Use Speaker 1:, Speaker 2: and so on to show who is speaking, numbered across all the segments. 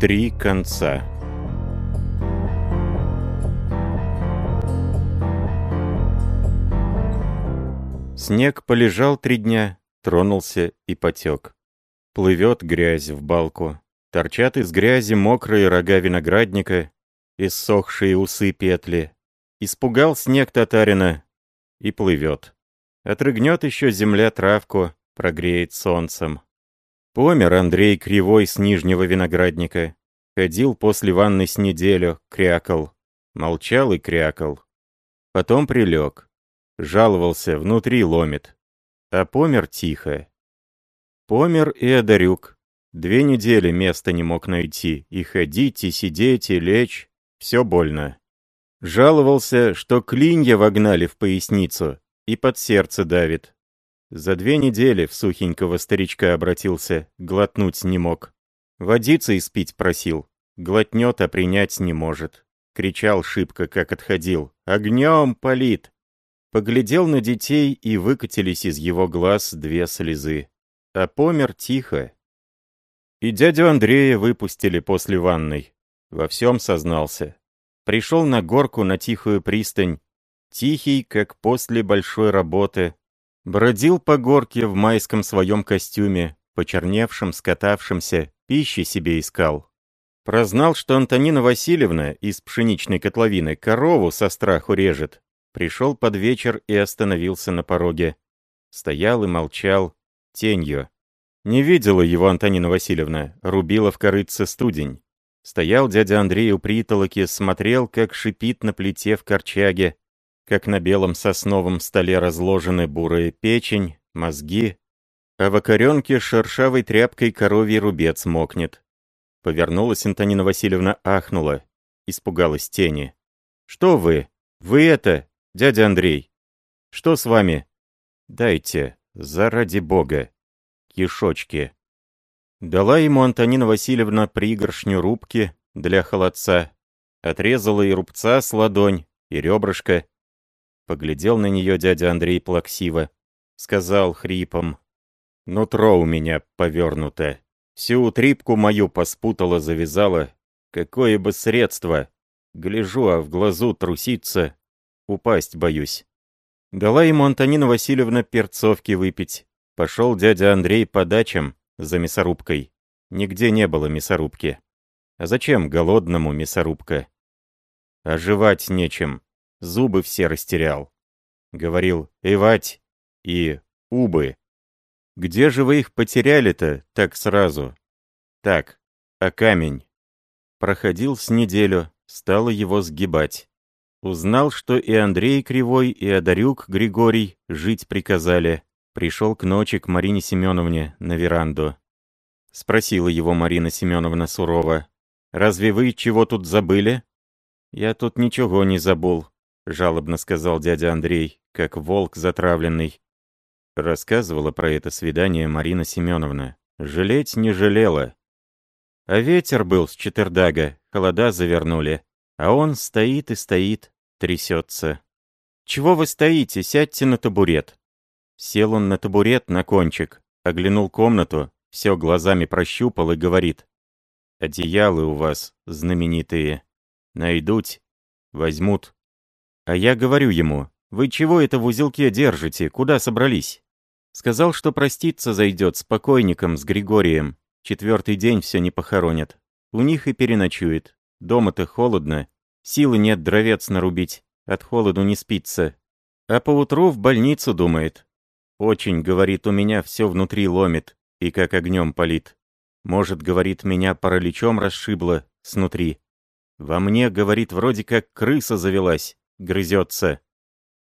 Speaker 1: Три конца Снег полежал три дня, тронулся и потек. Плывет грязь в балку. Торчат из грязи мокрые рога виноградника, иссохшие усы петли. Испугал снег татарина и плывет. Отрыгнет еще земля травку, прогреет солнцем. Помер Андрей Кривой с нижнего виноградника. Ходил после ванны с неделю, крякал. Молчал и крякал. Потом прилег. Жаловался, внутри ломит. А помер тихо. Помер и Одарюк. Две недели места не мог найти. И ходить, и сидеть, и лечь. Все больно. Жаловался, что клинья вогнали в поясницу и под сердце давит. За две недели в сухенького старичка обратился, глотнуть не мог. Водиться испить просил, глотнет, а принять не может. Кричал шибко, как отходил. «Огнем палит!» Поглядел на детей, и выкатились из его глаз две слезы. А помер тихо. И дядю Андрея выпустили после ванной. Во всем сознался. Пришел на горку на тихую пристань. Тихий, как после большой работы, Бродил по горке в майском своем костюме, почерневшем, скатавшемся, пищи себе искал. Прознал, что Антонина Васильевна из пшеничной котловины корову со страху режет. Пришел под вечер и остановился на пороге. Стоял и молчал, тенью. Не видела его Антонина Васильевна, рубила в корыце студень. Стоял дядя Андрей у притолоки, смотрел, как шипит на плите в корчаге, как на белом сосновом столе разложены бурая печень, мозги, а в окоренке шершавой тряпкой коровий рубец мокнет. Повернулась Антонина Васильевна, ахнула, испугалась тени. «Что вы? Вы это, дядя Андрей? Что с вами? Дайте, заради бога, кишочки». Дала ему Антонина Васильевна пригоршню рубки для холодца, отрезала и рубца с ладонь, и ребрышко, Поглядел на нее дядя Андрей плаксиво. Сказал хрипом. «Нутро у меня повернуто. Всю трипку мою поспутала, завязала. Какое бы средство! Гляжу, а в глазу трусится. Упасть боюсь». Дала ему Антонина Васильевна перцовки выпить. Пошел дядя Андрей по дачам за мясорубкой. Нигде не было мясорубки. А зачем голодному мясорубка? Оживать нечем зубы все растерял. Говорил «Эвать» и «Убы». Где же вы их потеряли-то так сразу? Так, а камень? Проходил с неделю, стало его сгибать. Узнал, что и Андрей Кривой, и Одарюк Григорий жить приказали. Пришел к ночи к Марине Семеновне на веранду. Спросила его Марина Семеновна сурово. «Разве вы чего тут забыли?» «Я тут ничего не забыл», — жалобно сказал дядя Андрей, как волк затравленный. Рассказывала про это свидание Марина Семеновна. Жалеть не жалела. А ветер был с четырдага, холода завернули. А он стоит и стоит, трясется. «Чего вы стоите? Сядьте на табурет». Сел он на табурет на кончик, оглянул комнату, все глазами прощупал и говорит. «Одеялы у вас знаменитые. Найдут, возьмут, а я говорю ему, «Вы чего это в узелке держите? Куда собрались?» Сказал, что проститься зайдет с покойником, с Григорием. Четвертый день все не похоронят. У них и переночует. Дома-то холодно. Силы нет дровец нарубить. От холоду не спится. А поутру в больницу думает. Очень, говорит, у меня все внутри ломит. И как огнем палит. Может, говорит, меня параличом расшибло снутри. Во мне, говорит, вроде как крыса завелась грызется.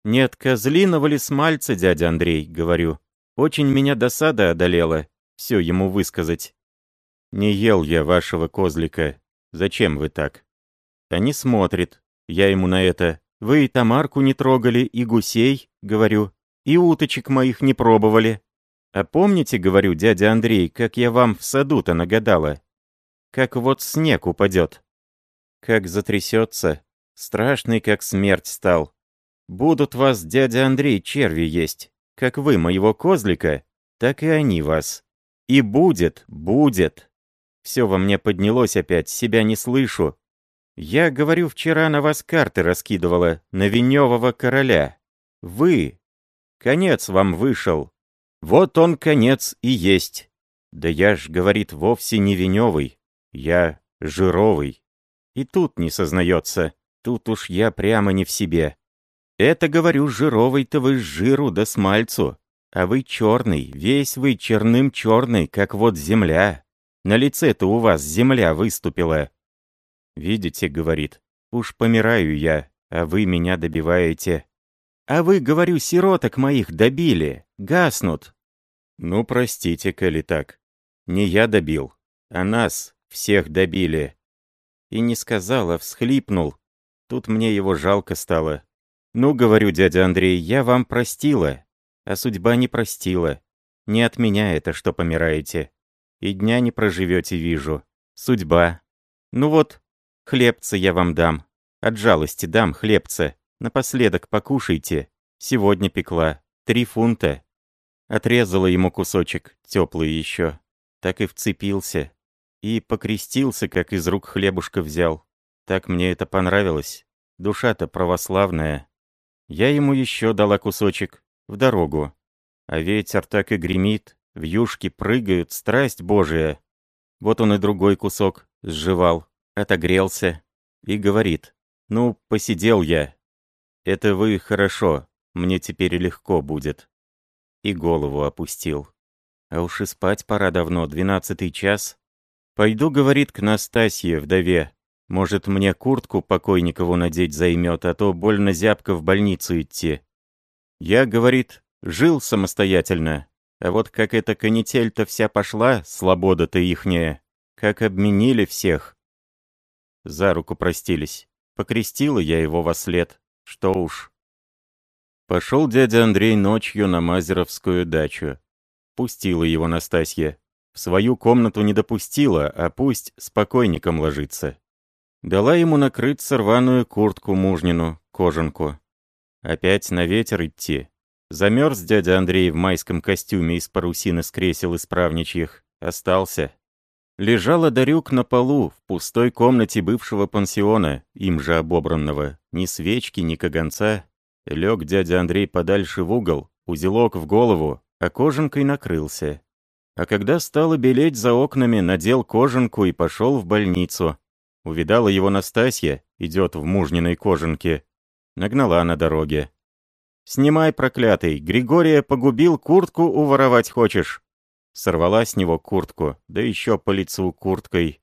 Speaker 1: «Нет козлиного ли смальца, дядя Андрей?» — говорю. «Очень меня досада одолела. Все ему высказать». «Не ел я вашего козлика. Зачем вы так?» Они смотрят. Я ему на это. «Вы и Тамарку не трогали, и гусей?» — говорю. «И уточек моих не пробовали». «А помните, — говорю, дядя Андрей, — как я вам в саду-то нагадала? Как вот снег упадет. Как затрясется, Страшный, как смерть стал. Будут вас, дядя Андрей, черви есть, как вы моего козлика, так и они вас. И будет, будет. Все во мне поднялось опять, себя не слышу. Я, говорю, вчера на вас карты раскидывала, на Веневого короля. Вы. Конец вам вышел. Вот он конец и есть. Да я ж, говорит, вовсе не Веневый. Я жировый. И тут не сознается. Тут уж я прямо не в себе. Это, говорю, жировый-то вы с жиру да смальцу. А вы черный, весь вы черным черный, как вот земля. На лице-то у вас земля выступила. Видите, говорит, уж помираю я, а вы меня добиваете. А вы, говорю, сироток моих добили, гаснут. Ну, простите, коли так. Не я добил, а нас всех добили. И не сказала, всхлипнул. Тут мне его жалко стало. Ну, говорю, дядя Андрей, я вам простила, а судьба не простила. Не от меня это, что помираете. И дня не проживете, вижу. Судьба. Ну вот, хлебца я вам дам. От жалости дам хлебца. Напоследок покушайте. Сегодня пекла. Три фунта. Отрезала ему кусочек, теплый еще. Так и вцепился. И покрестился, как из рук хлебушка взял. Так мне это понравилось. Душа-то православная. Я ему еще дала кусочек, в дорогу. А ветер так и гремит, вьюшки прыгают, страсть божия. Вот он и другой кусок сживал, отогрелся и говорит, «Ну, посидел я. Это вы хорошо, мне теперь легко будет». И голову опустил. А уж и спать пора давно, двенадцатый час. Пойду, говорит, к Настасье, вдове. Может, мне куртку покойникову надеть займет, а то больно зябко в больницу идти. Я, говорит, жил самостоятельно, а вот как эта канитель-то вся пошла, слобода-то ихняя, как обменили всех. За руку простились. Покрестила я его во след. Что уж. Пошел дядя Андрей ночью на Мазеровскую дачу. Пустила его Настасья. В свою комнату не допустила, а пусть с покойником ложится. Дала ему накрыться рваную куртку мужнину, кожанку. Опять на ветер идти. Замерз дядя Андрей в майском костюме из парусины с кресел исправничьих. Остался. Лежала Дарюк на полу, в пустой комнате бывшего пансиона, им же обобранного. Ни свечки, ни каганца. Лег дядя Андрей подальше в угол, узелок в голову, а кожанкой накрылся. А когда стало белеть за окнами, надел кожанку и пошел в больницу. Увидала его Настасья, идет в мужниной кожанке, Нагнала на дороге. «Снимай, проклятый! Григория погубил, куртку уворовать хочешь!» Сорвала с него куртку, да еще по лицу курткой.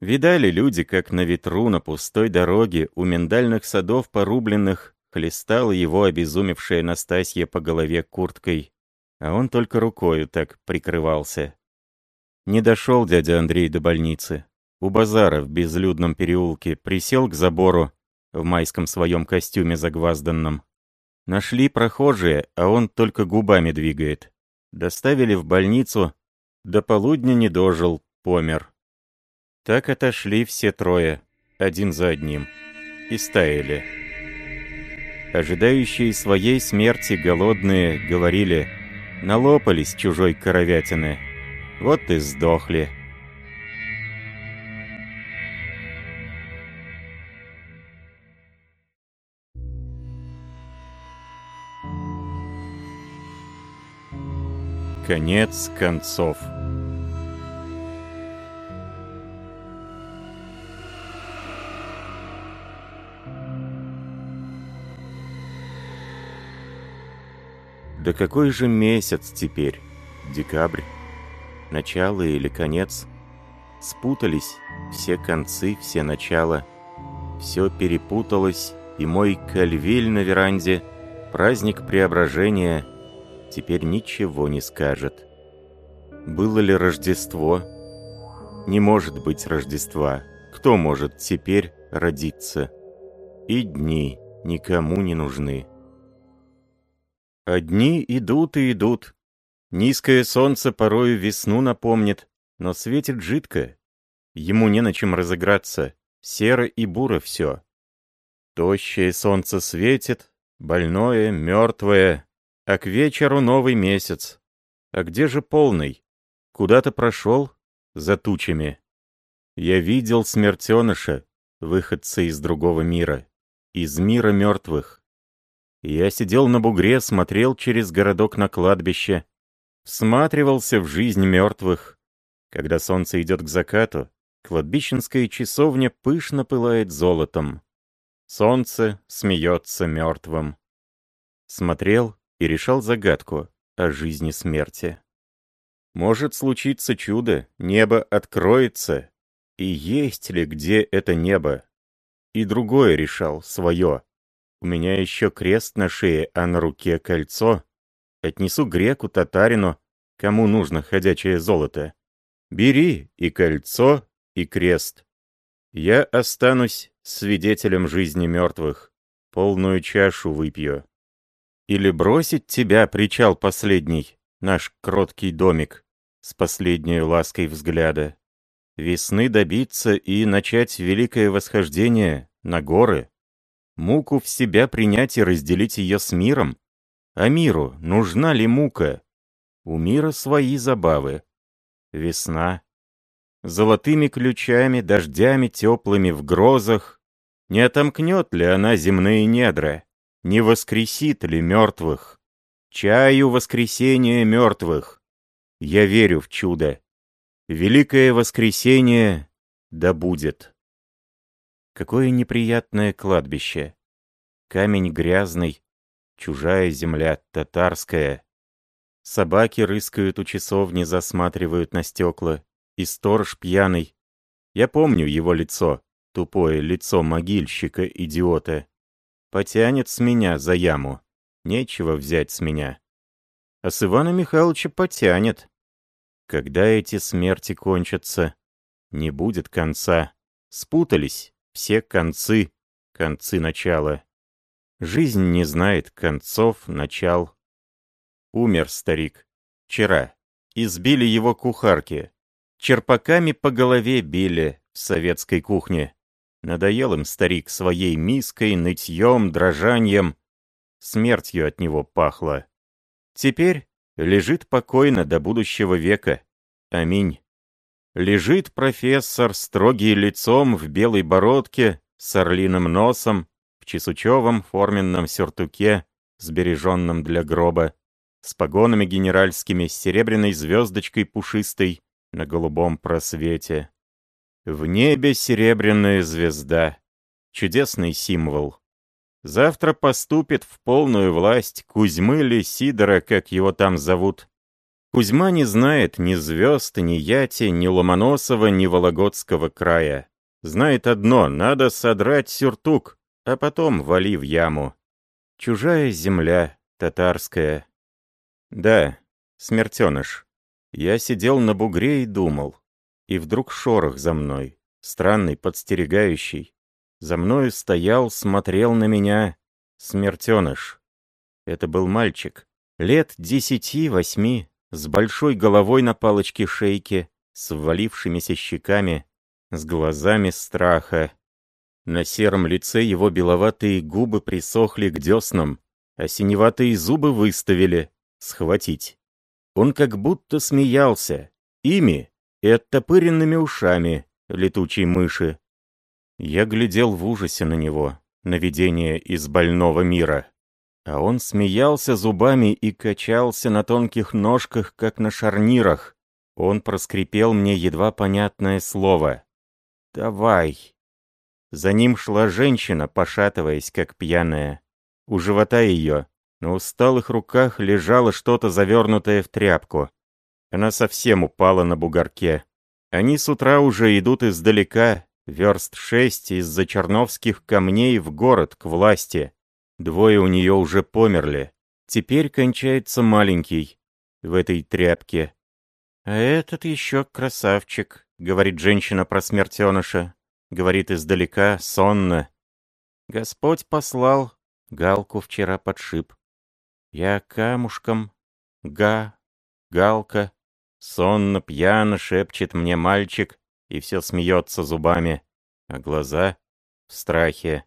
Speaker 1: Видали люди, как на ветру на пустой дороге у миндальных садов порубленных хлестала его обезумевшая Настасья по голове курткой, а он только рукою так прикрывался. Не дошел дядя Андрей до больницы. У базара в безлюдном переулке присел к забору, в майском своем костюме загвазданном. Нашли прохожие, а он только губами двигает. Доставили в больницу, до полудня не дожил, помер. Так отошли все трое, один за одним, и стаяли. Ожидающие своей смерти голодные говорили, налопались чужой коровятины, вот и сдохли. Конец концов. Да какой же месяц теперь? Декабрь? Начало или конец? Спутались все концы, все начала. Все перепуталось, и мой кальвиль на веранде, праздник преображения — теперь ничего не скажет. Было ли Рождество? Не может быть Рождества. Кто может теперь родиться? И дни никому не нужны. Одни идут и идут. Низкое солнце порою весну напомнит, но светит жидко. Ему не на чем разыграться, серо и буро все. Тощее солнце светит, больное, мертвое, а к вечеру новый месяц. А где же полный? Куда-то прошел? За тучами. Я видел смертеныша, выходца из другого мира. Из мира мертвых. Я сидел на бугре, смотрел через городок на кладбище, всматривался в жизнь мертвых. Когда солнце идет к закату, кладбищенская часовня пышно пылает золотом. Солнце смеется мертвым. Смотрел и решал загадку о жизни смерти. Может случиться чудо, небо откроется, и есть ли где это небо? И другое решал, свое. У меня еще крест на шее, а на руке кольцо. Отнесу греку, татарину, кому нужно ходячее золото. Бери и кольцо, и крест. Я останусь свидетелем жизни мертвых, полную чашу выпью. Или бросить тебя, причал последний, наш кроткий домик, с последней лаской взгляда. Весны добиться и начать великое восхождение на горы. Муку в себя принять и разделить ее с миром. А миру нужна ли мука? У мира свои забавы. Весна, золотыми ключами, дождями теплыми в грозах. Не отомкнет ли она земные недра? Не воскресит ли мертвых? Чаю воскресения мертвых. Я верю в чудо. Великое воскресение да будет. Какое неприятное кладбище. Камень грязный, чужая земля, татарская. Собаки рыскают у часовни, засматривают на стекла и сторож пьяный. Я помню его лицо, тупое лицо могильщика-идиота. Потянет с меня за яму. Нечего взять с меня. А с Ивана Михайловича потянет. Когда эти смерти кончатся, не будет конца. Спутались все концы, концы начала. Жизнь не знает концов, начал. Умер старик. Вчера. Избили его кухарки черпаками по голове били в советской кухне. Надоел им старик своей миской, нытьем, дрожанием. Смертью от него пахло. Теперь лежит покойно до будущего века. Аминь. Лежит профессор, строгий лицом, в белой бородке, с орлиным носом, в чесучевом форменном сюртуке, сбереженном для гроба, с погонами генеральскими, с серебряной звездочкой пушистой, на голубом просвете. В небе серебряная звезда. Чудесный символ. Завтра поступит в полную власть Кузьмы или Сидора, как его там зовут. Кузьма не знает ни звезд, ни Яти, ни Ломоносова, ни Вологодского края. Знает одно — надо содрать сюртук, а потом вали в яму. Чужая земля, татарская. Да, смертеныш. Я сидел на бугре и думал. И вдруг шорох за мной, странный, подстерегающий. За мною стоял, смотрел на меня смертеныш. Это был мальчик, лет десяти-восьми, с большой головой на палочке шейки, с ввалившимися щеками, с глазами страха. На сером лице его беловатые губы присохли к деснам, а синеватые зубы выставили. Схватить. Он как будто смеялся. Ими и оттопыренными ушами летучей мыши. Я глядел в ужасе на него, на видение из больного мира. А он смеялся зубами и качался на тонких ножках, как на шарнирах. Он проскрипел мне едва понятное слово. «Давай». За ним шла женщина, пошатываясь, как пьяная. У живота ее на усталых руках лежало что-то завернутое в тряпку. Она совсем упала на бугорке. Они с утра уже идут издалека, верст шесть из-за черновских камней в город к власти. Двое у нее уже померли. Теперь кончается маленький в этой тряпке. «А этот еще красавчик», — говорит женщина про смертеныша. Говорит издалека, сонно. «Господь послал, галку вчера подшиб. Я камушком, га, галка, сонно, пьяно шепчет мне мальчик и все смеется зубами, а глаза в страхе.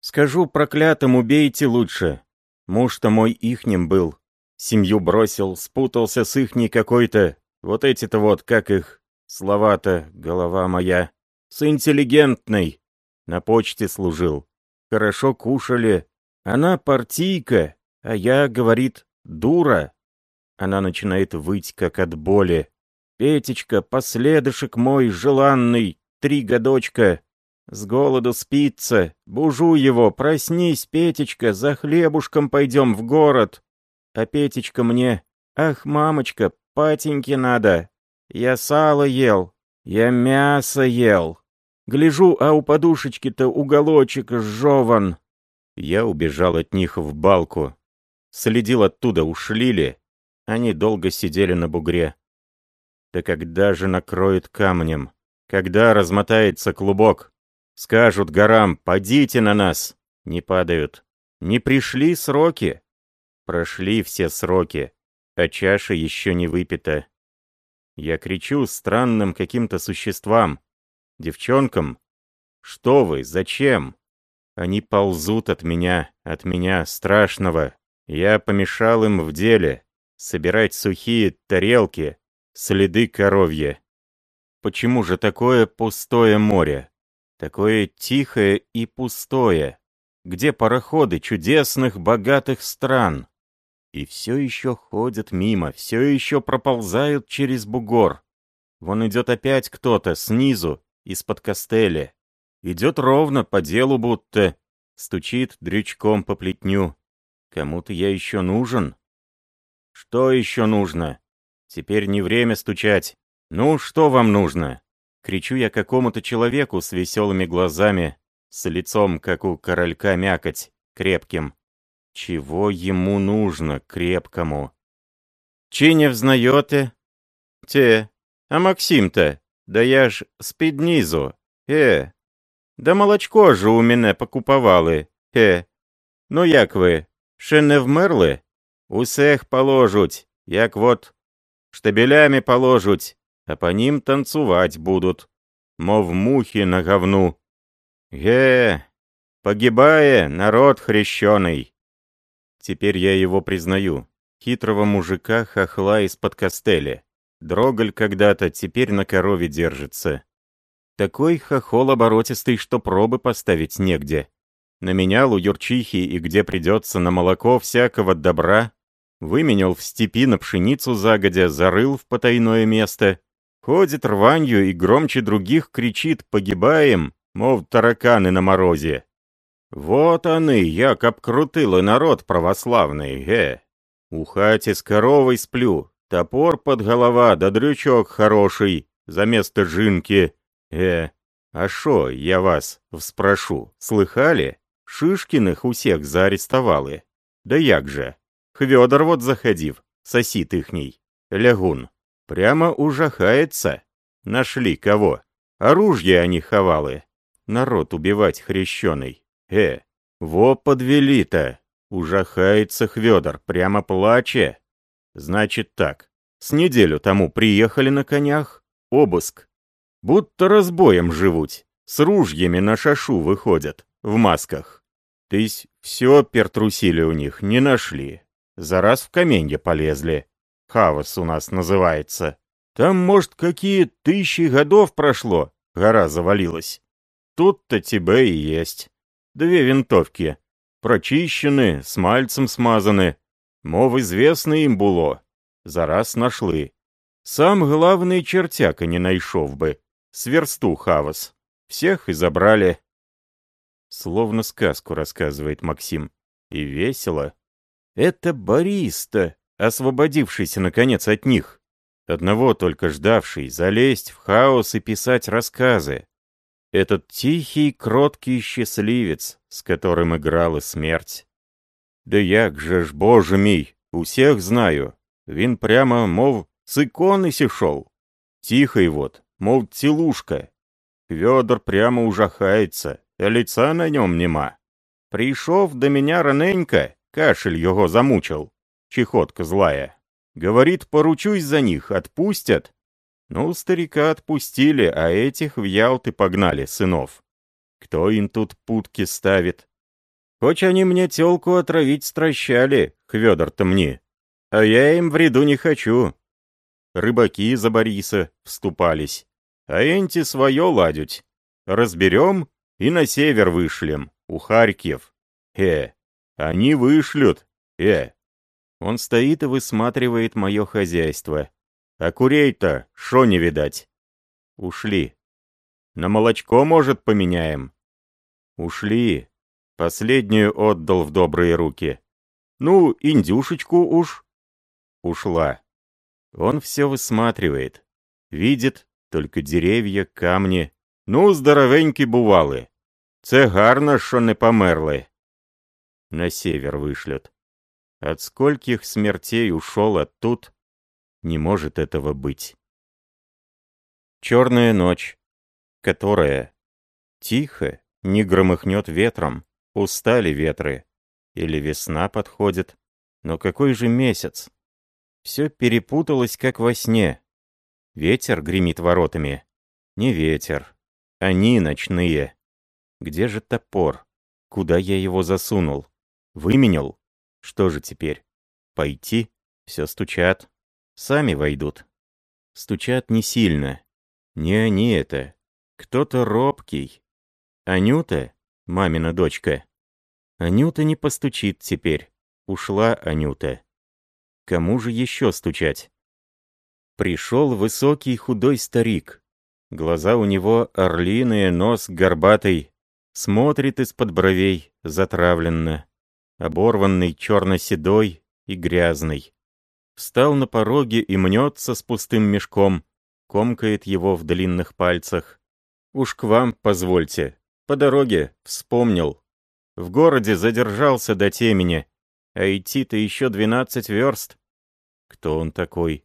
Speaker 1: Скажу проклятым, убейте лучше. Муж-то мой ихним был. Семью бросил, спутался с ихней какой-то, вот эти-то вот, как их, слова-то, голова моя, с интеллигентной. На почте служил. Хорошо кушали. Она партийка, а я, говорит, дура. Она начинает выть, как от боли. Петечка, последышек мой желанный, три годочка. С голоду спится. Бужу его, проснись, Петечка, за хлебушком пойдем в город. А Петечка мне, ах, мамочка, патеньки надо. Я сало ел, я мясо ел. Гляжу, а у подушечки-то уголочек сжеван. Я убежал от них в балку. Следил оттуда, ушли ли. Они долго сидели на бугре. Да когда же накроет камнем? Когда размотается клубок? Скажут горам, падите на нас. Не падают. Не пришли сроки. Прошли все сроки, а чаша еще не выпита. Я кричу странным каким-то существам, девчонкам. Что вы, зачем? Они ползут от меня, от меня, страшного. Я помешал им в деле. Собирать сухие тарелки, следы коровья. Почему же такое пустое море? Такое тихое и пустое. Где пароходы чудесных, богатых стран? И все еще ходят мимо, все еще проползают через бугор. Вон идет опять кто-то снизу, из-под костели. Идет ровно, по делу будто. Стучит дрючком по плетню. Кому-то я еще нужен? Что еще нужно? Теперь не время стучать. Ну, что вам нужно? Кричу я какому-то человеку с веселыми глазами, с лицом, как у королька мякоть, крепким. Чего ему нужно, крепкому? Чи не взнаете? Те. А Максим-то? Да я ж з-під низу. Е. Да молочко ж у мене покуповали. Е. Ну як ви? Ще не вмерли? Усех положуть, як вот штабелями положуть, а по ним танцевать будут, мов мухи на говну. Ге, погибая народ хрещеный. Теперь я его признаю. Хитрого мужика хохла из-под костели. Дроголь когда-то, теперь на корове держится. Такой хохол оборотистый, что пробы поставить негде. Наменял у Юрчихи и где придется на молоко всякого добра, выменял в степи на пшеницу загодя, зарыл в потайное место, ходит рванью и громче других кричит «погибаем», мов тараканы на морозе. Вот они, як обкрутили народ православный, ге. У хате с коровой сплю, топор под голова, да дрючок хороший, за место жинки. Э, а шо, я вас вспрошу, слыхали? Шишкиных усех заарестовали. Да як же? Хвёдор вот заходив, сосит ихний, лягун. Прямо ужахается. Нашли кого? Оружие они ховали. Народ убивать хрещеный. Э, во подвели-то. Ужахается Хвёдор, прямо плаче. Значит так, с неделю тому приехали на конях, обыск. Будто разбоем живут, с ружьями на шашу выходят, в масках. Тысь все пертрусили у них, не нашли. За раз в каменье полезли. Хавас у нас называется. Там, может, какие тысячи годов прошло, гора завалилась. Тут-то тебе и есть. Две винтовки. Прочищены, с мальцем смазаны. Мов известно им было. Зараз нашли. Сам главный чертяка не найшов бы. Сверсту Хавас. Всех и забрали. Словно сказку рассказывает Максим. И весело. Это Бориста, освободившийся, наконец, от них. Одного только ждавший залезть в хаос и писать рассказы. Этот тихий, кроткий счастливец, с которым играла смерть. Да як же ж, боже мій, усех знаю. Він прямо, мов, с иконы сишел. Тихий вот, мов целушка. Федор прямо ужахается, а лица на нем нема. Пришов до меня раненько, кашель его замучил. Чехотка злая. Говорит, поручусь за них, отпустят. Ну, старика отпустили, а этих в Ялты погнали, сынов. Кто им тут путки ставит? Хоть они мне телку отравить стращали, Хвёдор-то мне. А я им вреду не хочу. Рыбаки за Бориса вступались. А энти свое ладють. Разберем и на север вышлем, у Харьков. Э, они вышлют. Э. Он стоит и высматривает мое хозяйство. А курей-то шо не видать? Ушли. На молочко, может, поменяем? Ушли. Последнюю отдал в добрые руки. Ну, индюшечку уж. Ушла. Он все высматривает. Видит только деревья, камни. Ну, здоровенькі бували. Це гарно, що не померли. На север вышлет. От скольких смертей ушел, а тут не может этого быть. Черная ночь, которая тихо не громыхнет ветром, устали ветры, или весна подходит, но какой же месяц? Все перепуталось, как во сне. Ветер гремит воротами. Не ветер. Они ночные. Где же топор? Куда я его засунул? Выменял? Что же теперь? Пойти? Все стучат. Сами войдут. Стучат не сильно. Не они это. Кто-то робкий. Анюта, мамина дочка. Анюта не постучит теперь. Ушла Анюта. Кому же еще стучать? Пришел высокий худой старик. Глаза у него орлиные, нос горбатый. Смотрит из-под бровей, затравленно. Оборванный, черно-седой и грязный. Встал на пороге и мнется с пустым мешком, комкает его в длинных пальцах. «Уж к вам, позвольте. По дороге, вспомнил. В городе задержался до темени, а идти-то еще двенадцать верст. Кто он такой?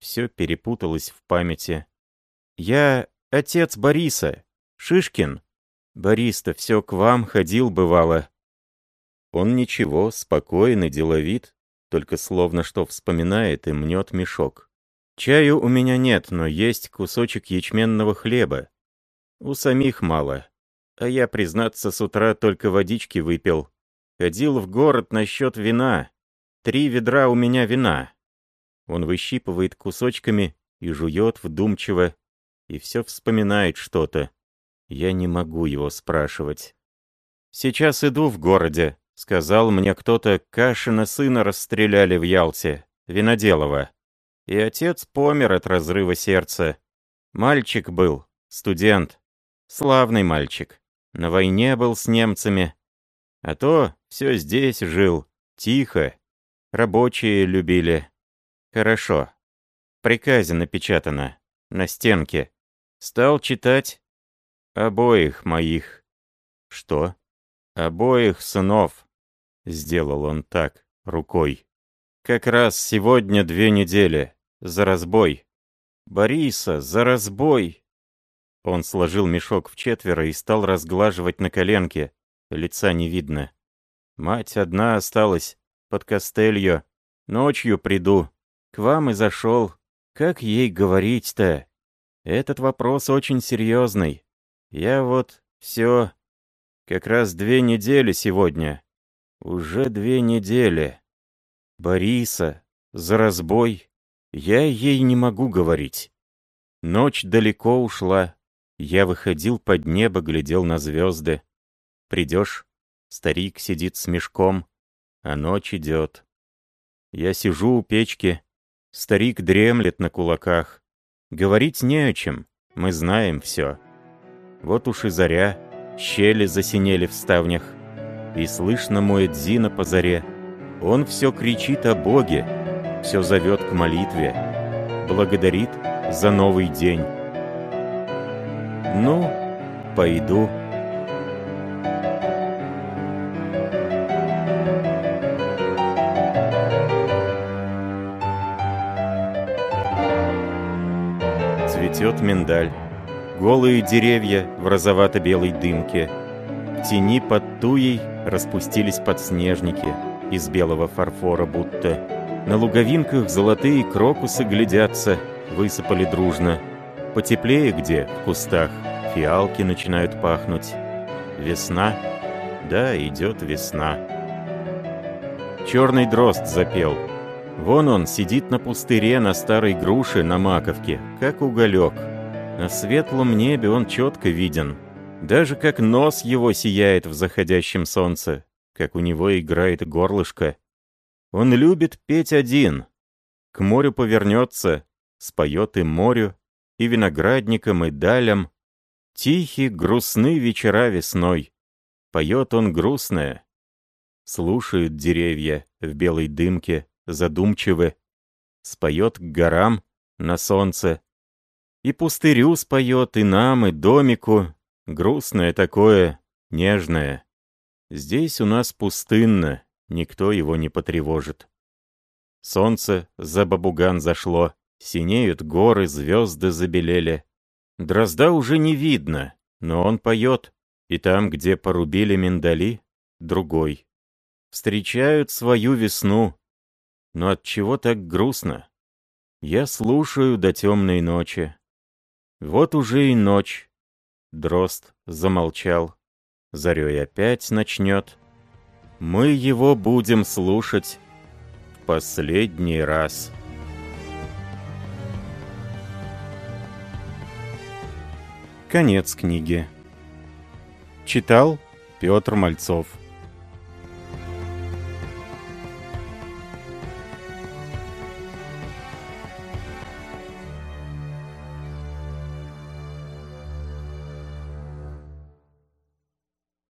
Speaker 1: Все перепуталось в памяти. Я отец Бориса, Шишкин. Борис-то все к вам ходил, бывало. Он ничего, спокойный, деловит, только словно что вспоминает и мнет мешок. Чаю у меня нет, но есть кусочек ячменного хлеба. У самих мало. А я, признаться, с утра только водички выпил. Ходил в город насчет вина. Три ведра у меня вина. Он выщипывает кусочками и жует вдумчиво, и все вспоминает что-то. Я не могу его спрашивать. «Сейчас иду в городе», — сказал мне кто-то, Кашина сына расстреляли в Ялте, Виноделова. И отец помер от разрыва сердца. Мальчик был, студент. Славный мальчик. На войне был с немцами. А то все здесь жил, тихо. Рабочие любили. Хорошо. В приказе напечатано. На стенке. Стал читать. Обоих моих. Что? Обоих сынов. Сделал он так, рукой. Как раз сегодня две недели. За разбой. Бориса, за разбой. Он сложил мешок в четверо и стал разглаживать на коленке. Лица не видно. Мать одна осталась, под костелью. Ночью приду. К вам и зашел. Как ей говорить-то? Этот вопрос очень серьезный. Я вот все. Как раз две недели сегодня. Уже две недели. Бориса, за разбой. Я ей не могу говорить. Ночь далеко ушла. Я выходил под небо, глядел на звезды. Придешь, старик сидит с мешком, а ночь идет. Я сижу у печки, старик дремлет на кулаках. Говорить не о чем, мы знаем все. Вот уж и заря, щели засинели в ставнях, и слышно моет Зина по заре. Он все кричит о Боге, все зовет к молитве, благодарит за новый день. Ну, пойду. Цветет миндаль. Голые деревья в розовато-белой дымке. Тени под туей распустились подснежники из белого фарфора будто. На луговинках золотые крокусы глядятся, высыпали дружно. Потеплее где, в кустах, фиалки начинают пахнуть. Весна? Да, идет весна. Черный дрозд запел. Вон он сидит на пустыре на старой груше на маковке, как уголек. На светлом небе он четко виден. Даже как нос его сияет в заходящем солнце, как у него играет горлышко. Он любит петь один. К морю повернется, споет и морю, и виноградникам, и далям. Тихи, грустны вечера весной. Поет он грустное. Слушают деревья в белой дымке, задумчивы. Споет к горам на солнце. И пустырю споет, и нам, и домику. Грустное такое, нежное. Здесь у нас пустынно, никто его не потревожит. Солнце за бабуган зашло, синеют горы, звезды забелели. Дрозда уже не видно, но он поет, и там, где порубили миндали, другой. Встречают свою весну. Но от чего так грустно? Я слушаю до темной ночи. Вот уже и ночь. Дрозд замолчал. Зарей опять начнет. Мы его будем слушать в последний раз. Конец книги. Читал Петр Мальцов